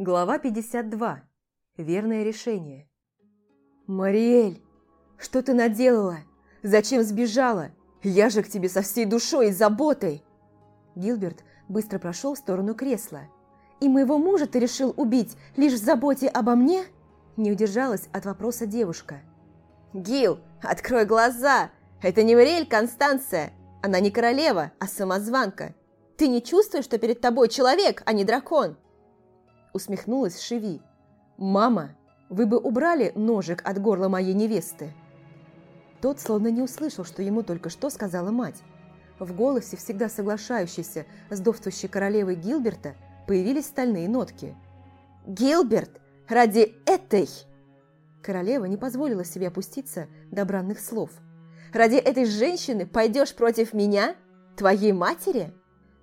Глава 52. Верное решение. «Мариэль, что ты наделала? Зачем сбежала? Я же к тебе со всей душой и заботой!» Гилберт быстро прошел в сторону кресла. «И моего мужа ты решил убить лишь в заботе обо мне?» Не удержалась от вопроса девушка. «Гил, открой глаза! Это не Мариэль Констанция! Она не королева, а самозванка! Ты не чувствуешь, что перед тобой человек, а не дракон?» Усмехнулась Шеви. «Мама, вы бы убрали ножик от горла моей невесты!» Тот словно не услышал, что ему только что сказала мать. В голосе, всегда соглашающейся с довствующей королевой Гилберта, появились стальные нотки. «Гилберт, ради этой...» Королева не позволила себе опуститься до бранных слов. «Ради этой женщины пойдешь против меня? Твоей матери?»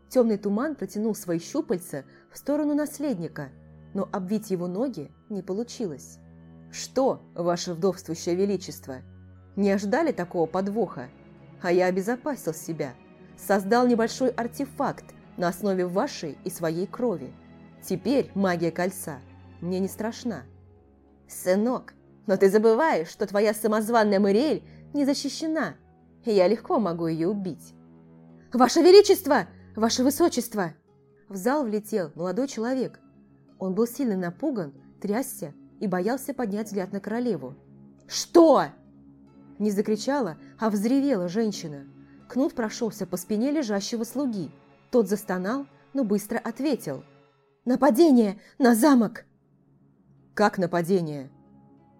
Темный туман протянул свои щупальца в сторону наследника, но обвить его ноги не получилось. «Что, ваше вдовствующее величество? Не ожидали такого подвоха? А я обезопасил себя, создал небольшой артефакт на основе вашей и своей крови. Теперь магия кольца мне не страшна». «Сынок, но ты забываешь, что твоя самозванная Мариэль не защищена, и я легко могу ее убить». «Ваше Величество! Ваше Высочество!» В зал влетел молодой человек. Он был сильно напуган, трясся и боялся поднять взгляд на королеву. «Что?» Не закричала, а взревела женщина. Кнут прошелся по спине лежащего слуги. Тот застонал, но быстро ответил. «Нападение на замок!» «Как нападение?»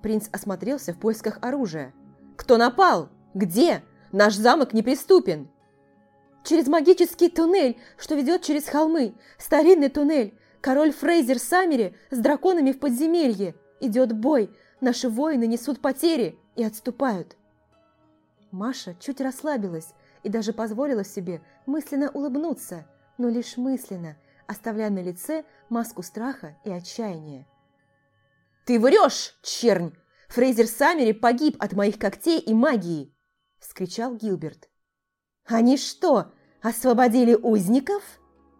Принц осмотрелся в поисках оружия. «Кто напал? Где? Наш замок неприступен!» Через магический туннель, что ведет через холмы. Старинный туннель. Король Фрейзер Саммери с драконами в подземелье. Идет бой. Наши воины несут потери и отступают. Маша чуть расслабилась и даже позволила себе мысленно улыбнуться, но лишь мысленно, оставляя на лице маску страха и отчаяния. «Ты врешь, чернь! Фрейзер Саммери погиб от моих когтей и магии!» – вскричал Гилберт. «Они что, освободили узников?»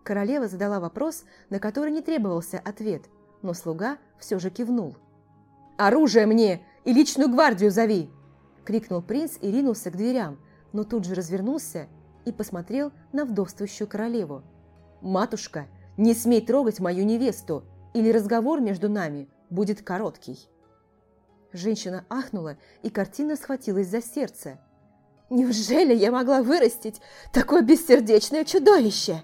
Королева задала вопрос, на который не требовался ответ, но слуга все же кивнул. «Оружие мне и личную гвардию зови!» крикнул принц и ринулся к дверям, но тут же развернулся и посмотрел на вдовствующую королеву. «Матушка, не смей трогать мою невесту, или разговор между нами будет короткий!» Женщина ахнула и картина схватилась за сердце. Неужели я могла вырастить такое бессердечное чудовище?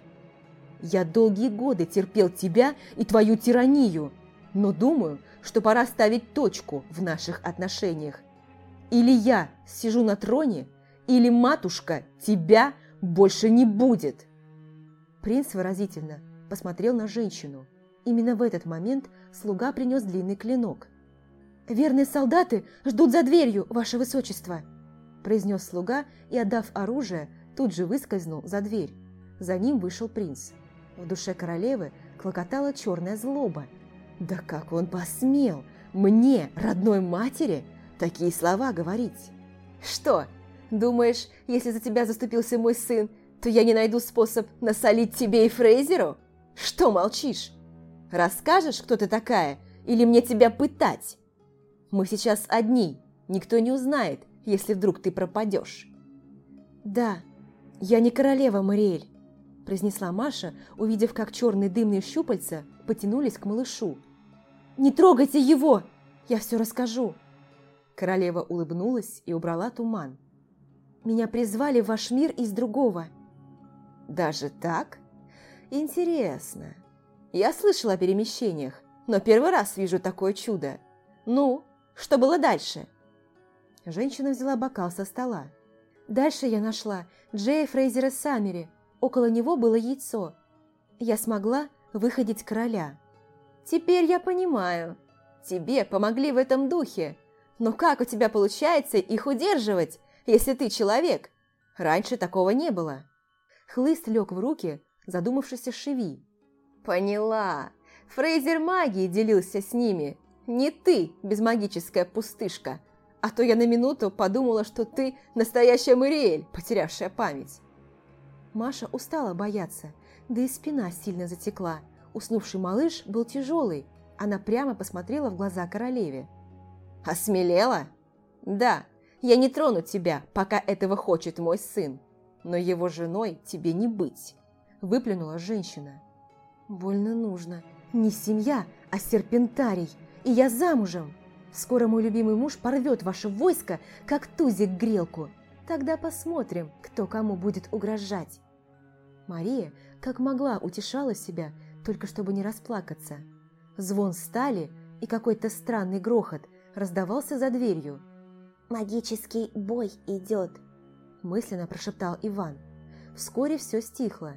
Я долгие годы терпел тебя и твою тиранию, но думаю, что пора ставить точку в наших отношениях. Или я сижу на троне, или матушка тебя больше не будет. Принц выразительно посмотрел на женщину. Именно в этот момент слуга принес длинный клинок. «Верные солдаты ждут за дверью, ваше высочество!» Произнес слуга и, отдав оружие, тут же выскользнул за дверь. За ним вышел принц. В душе королевы клокотала черная злоба. «Да как он посмел мне, родной матери, такие слова говорить?» «Что, думаешь, если за тебя заступился мой сын, то я не найду способ насолить тебе и Фрейзеру? Что молчишь? Расскажешь, кто ты такая, или мне тебя пытать? Мы сейчас одни, никто не узнает, если вдруг ты пропадешь». «Да, я не королева Мариэль», – произнесла Маша, увидев, как черные дымные щупальца потянулись к малышу. «Не трогайте его! Я все расскажу!» Королева улыбнулась и убрала туман. «Меня призвали в ваш мир из другого». «Даже так? Интересно. Я слышала о перемещениях, но первый раз вижу такое чудо. Ну, что было дальше?» Женщина взяла бокал со стола. Дальше я нашла Джея Фрейзера Саммери. Около него было яйцо. Я смогла выходить короля. Теперь я понимаю. Тебе помогли в этом духе. Но как у тебя получается их удерживать, если ты человек? Раньше такого не было. Хлыст лег в руки задумавшийся Шеви. Поняла. Фрейзер магии делился с ними. Не ты, безмагическая пустышка, а то я на минуту подумала, что ты настоящая Мариэль, потерявшая память. Маша устала бояться, да и спина сильно затекла. Уснувший малыш был тяжелый, она прямо посмотрела в глаза королеве. «Осмелела? Да, я не трону тебя, пока этого хочет мой сын, но его женой тебе не быть», – выплюнула женщина. «Больно нужно. Не семья, а серпентарий, и я замужем. Скоро мой любимый муж порвет ваше войско, как тузик грелку. Тогда посмотрим, кто кому будет угрожать». Мария, как могла, утешала себя, только чтобы не расплакаться. Звон стали и какой-то странный грохот раздавался за дверью. «Магический бой идет», – мысленно прошептал Иван. Вскоре все стихло.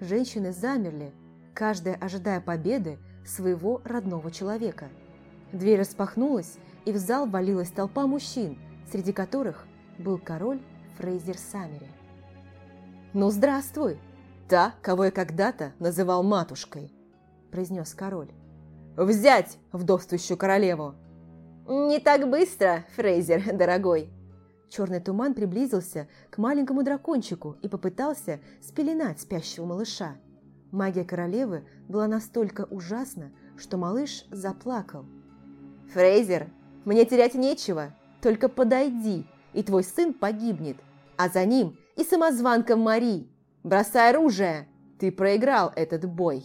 Женщины замерли, каждая ожидая победы своего родного человека. Дверь распахнулась, и в зал валилась толпа мужчин, среди которых был король Фрейзер Саммери. «Ну, здравствуй! Та, кого я когда-то называл матушкой!» – произнес король. «Взять вдовствующую королеву!» «Не так быстро, Фрейзер, дорогой!» Черный туман приблизился к маленькому дракончику и попытался спеленать спящего малыша. Магия королевы была настолько ужасна, что малыш заплакал. «Фрейзер, мне терять нечего, только подойди, и твой сын погибнет, а за ним и самозванка Мари. Бросай оружие, ты проиграл этот бой!»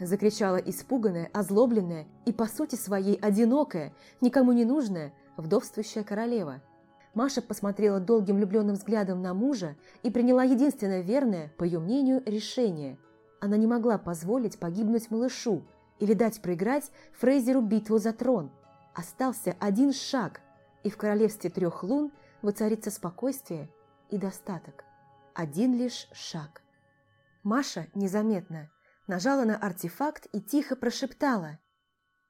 Закричала испуганная, озлобленная и по сути своей одинокая, никому не нужная, вдовствующая королева. Маша посмотрела долгим влюбленным взглядом на мужа и приняла единственное верное, по ее мнению, решение. Она не могла позволить погибнуть малышу или дать проиграть Фрейзеру битву за трон. Остался один шаг, и в королевстве трех лун воцарится спокойствие и достаток. Один лишь шаг. Маша незаметно нажала на артефакт и тихо прошептала.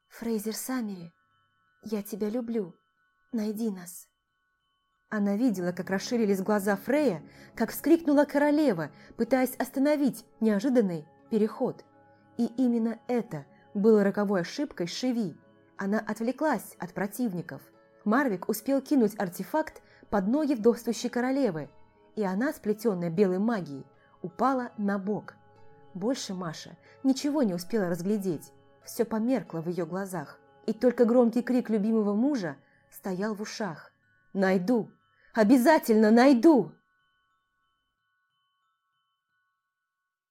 «Фрейзер Саммери, я тебя люблю. Найди нас». Она видела, как расширились глаза Фрея, как вскрикнула королева, пытаясь остановить неожиданный переход. И именно это было роковой ошибкой Шеви. Она отвлеклась от противников. Марвик успел кинуть артефакт под ноги вдовствующей королевы, и она, сплетенная белой магией, упала на бок. Больше Маша ничего не успела разглядеть, все померкло в ее глазах, и только громкий крик любимого мужа стоял в ушах. «Найду! Обязательно найду!»